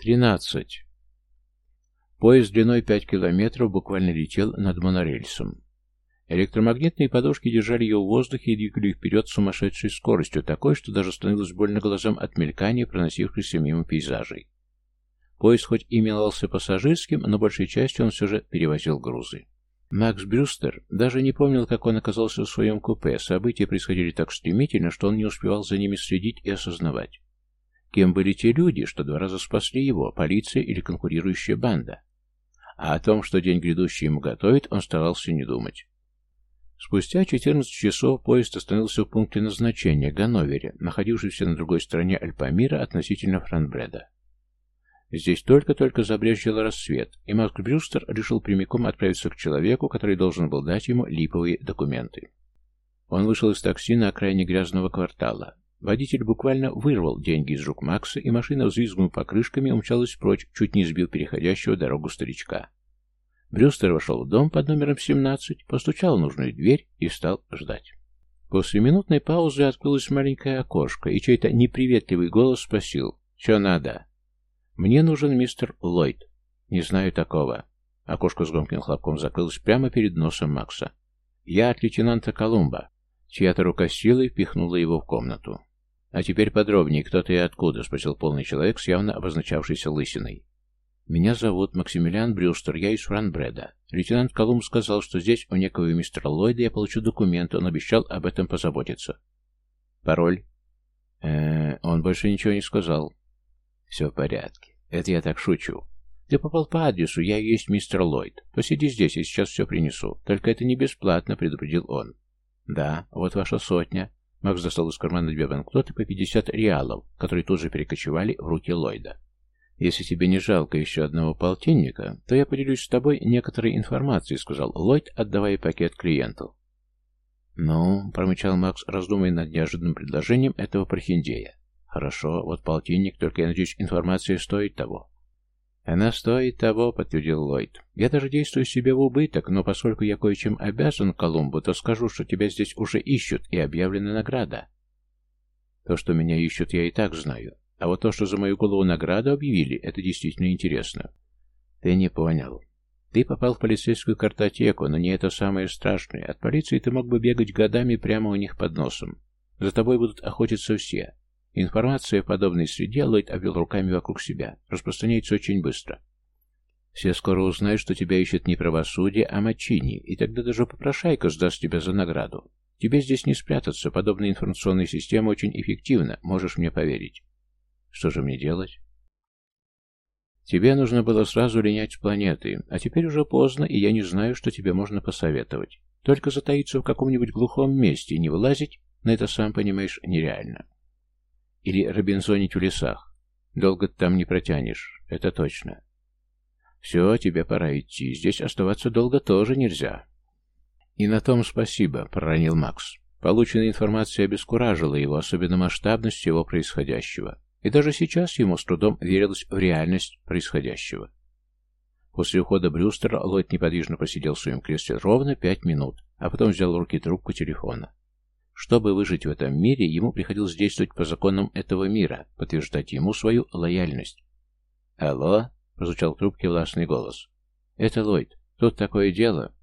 Тринадцать. Поезд длиной пять километров буквально летел над монорельсом. Электромагнитные подушки держали ее в воздухе и двигали вперед с сумасшедшей скоростью, такой, что даже становилось больно глазам от мелькания проносившихся мимо пейзажей. Поезд хоть и именовался пассажирским, но большей частью он все же перевозил грузы. Макс Брюстер даже не помнил, как он оказался в своем купе. События происходили так стремительно, что он не успевал за ними следить и осознавать. Кем были те люди, что два раза спасли его, полиция или конкурирующая банда? А о том, что день грядущий ему готовит, он старался не думать. Спустя 14 часов поезд остановился в пункте назначения, Ганновере, находившемся на другой стороне Альпамира относительно Франбреда. Здесь только-только забрежил рассвет, и Марк Брюстер решил прямиком отправиться к человеку, который должен был дать ему липовые документы. Он вышел из такси на окраине грязного квартала. Водитель буквально вырвал деньги из рук Макса, и машина, взвизгнув покрышками, умчалась прочь, чуть не сбил переходящего дорогу старичка. Брюстер вошел в дом под номером 17, постучал в нужную дверь и стал ждать. После минутной паузы открылось маленькое окошко, и чей-то неприветливый голос спросил «Че надо?» «Мне нужен мистер Ллойд». «Не знаю такого». Окошко с громким хлопком закрылось прямо перед носом Макса. «Я от лейтенанта Колумба». Чья-то рука силой впихнула его в комнату. «А теперь подробнее, кто ты и откуда?» — спросил полный человек с явно обозначавшейся лысиной. «Меня зовут Максимилиан Брюстер, я из Франбреда. Лейтенант Колумб сказал, что здесь у некого мистера Ллойда я получу документы, он обещал об этом позаботиться». «Пароль?» э, -э он больше ничего не сказал». «Все в порядке. Это я так шучу. Ты попал по адресу, я есть мистер Ллойд. Посиди здесь, я сейчас все принесу. Только это не бесплатно», — предупредил он. «Да, вот ваша сотня». Макс достал из кармана две банкноты по 50 реалов, которые тут же перекочевали в руки Ллойда. «Если тебе не жалко еще одного полтинника, то я поделюсь с тобой некоторой информацией», — сказал Ллойд, отдавая пакет клиенту. «Ну», — промычал Макс, раздумывая над неожиданным предложением этого прохиндея. «Хорошо, вот полтинник, только, я надеюсь, информация стоит того». «Она стоит того», — подтвердил Ллойд. «Я даже действую себе в убыток, но поскольку я кое-чем обязан Колумбу, то скажу, что тебя здесь уже ищут, и объявлена награда». «То, что меня ищут, я и так знаю. А вот то, что за мою голову награду объявили, это действительно интересно». «Ты не понял. Ты попал в полицейскую картотеку, но не это самое страшное. От полиции ты мог бы бегать годами прямо у них под носом. За тобой будут охотиться все. Информация о подобной среде, Ллойд обвел руками вокруг себя, распространяется очень быстро. Все скоро узнают, что тебя ищет не правосудие, а мочини, и тогда даже попрошайка сдаст тебя за награду. Тебе здесь не спрятаться, подобная информационная система очень эффективна, можешь мне поверить. Что же мне делать? Тебе нужно было сразу линять с планеты, а теперь уже поздно, и я не знаю, что тебе можно посоветовать. Только затаиться в каком-нибудь глухом месте и не вылазить, на это, сам понимаешь, нереально. Или робинзонить в лесах. Долго ты там не протянешь, это точно. Все, тебе пора идти. Здесь оставаться долго тоже нельзя. И на том спасибо, проронил Макс. Полученная информация обескуражила его, особенно масштабность его происходящего. И даже сейчас ему с трудом верилось в реальность происходящего. После ухода Брюстера Ллойд неподвижно посидел в своем кресле ровно пять минут, а потом взял в руки трубку телефона. Чтобы выжить в этом мире, ему приходилось действовать по законам этого мира, подтверждать ему свою лояльность. «Алло?» — прозвучал в трубке властный голос. «Это Ллойд. Тут такое дело.